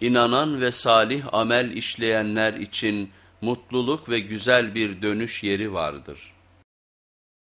İnanan ve salih amel işleyenler için mutluluk ve güzel bir dönüş yeri vardır.